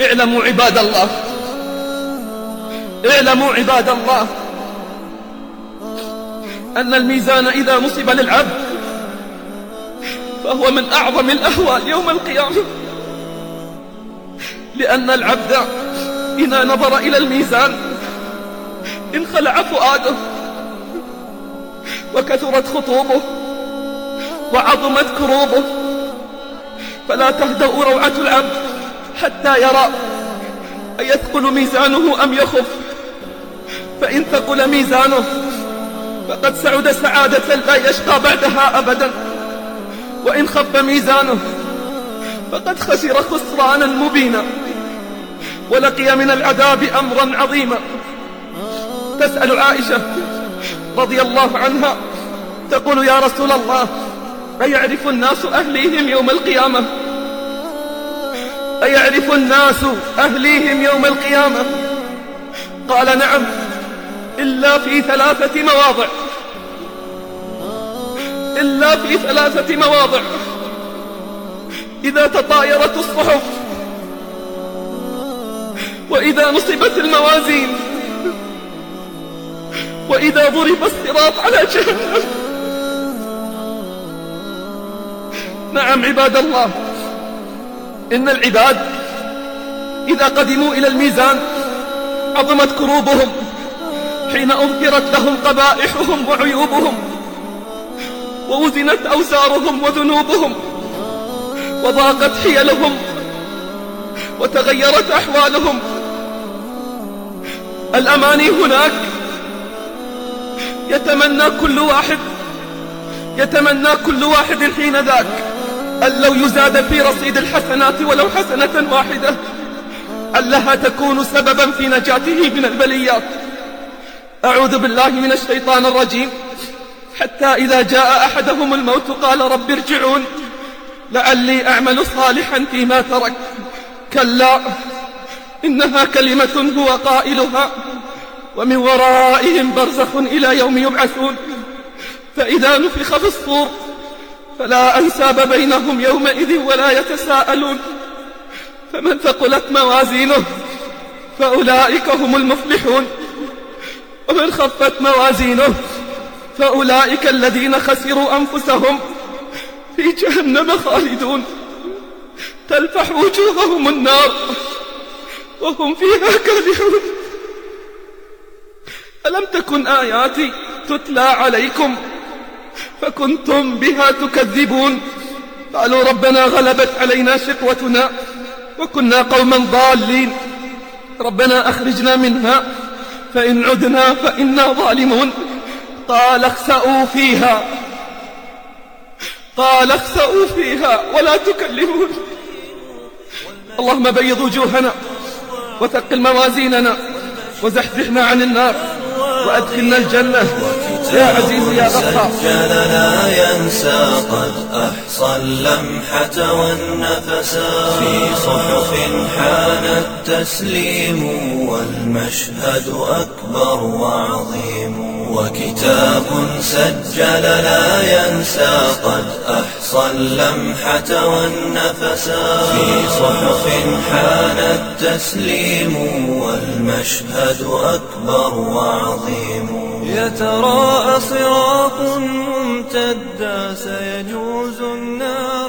اعلموا عباد الله. اعلموا عباد الله. أن الميزان إذا نصب للعبد فهو من أعظم الأهوال يوم القيامة. لأن العبد إذا نظر إلى الميزان انخلع فؤاده وكثرت خطوبه وعظمت كروبه. فلا تهدأ روعة العبد. حتى يرى أيثقل ميزانه أم يخف. فإن ثقل ميزانه فقد سعد سعادة لا يشقى بعدها أبدا. وإن خف ميزانه فقد خسر خسرانا مبينا. ولقي من العذاب أمرا عظيما. تسأل عائشة رضي الله عنها تقول يا رسول الله أيعرف الناس أهليهم يوم القيامة؟ أيعرف الناس أهليهم يوم القيامة؟ قال نعم إلا في ثلاثة مواضع. إلا في ثلاثة مواضع. إذا تطايرت الصحف وإذا نصبت الموازين وإذا ضرب الصراط على جهنم. نعم عباد الله. إن العباد إذا قدموا إلى الميزان عظمت كروبهم حين أظهرت لهم قبائحهم وعيوبهم ووزنت أوزارهم وذنوبهم وضاقت حيلهم وتغيرت أحوالهم. الأماني هناك يتمنى كل واحد يتمنى كل واحد حين ذاك. أن لو يزاد في رصيد الحسنات ولو حسنة واحدة ألها تكون سببا في نجاته من البليات. أعوذ بالله من الشيطان الرجيم. حتى إذا جاء أحدهم الموت قال رب ارجعون لعلي أعمل صالحا فيما ترك. كلا إنها كلمة هو قائلها ومن ورائهم برزخ إلى يوم يبعثون. فإذا نفخ في الصور فلا أنساب بينهم يومئذ ولا يتساءلون. فمن ثقلت موازينه فأولئك هم المفلحون. ومن خفت موازينه فأولئك الذين خسروا أنفسهم في جهنم خالدون. تلفح وجوههم النار وهم فيها كالحون ألم تكن آياتي تتلى عليكم؟ فكنتم بها تكذبون. قالوا ربنا غلبت علينا شقوتنا وكنا قوما ضالين. ربنا أخرجنا منها فإن عدنا فإنا ظالمون. قال اخسأوا فيها. قال اخسأوا فيها ولا تكلمون. اللهم بيض وجوهنا وثقل موازيننا وزحزحنا عن النار وأدخلنا الجنة. يا عزيز يا غفار لا ينسى قد أحصى اللمحة والنفسا في صحف حان التسليم والمشهد أكبر وعظيم. وكتاب سجل لا ينسى قد أحصى اللمحة والنفسا في صحف حان التسليم والمشهد أكبر وعظيم. يتراءى صراط ممتدا سيجوز الناس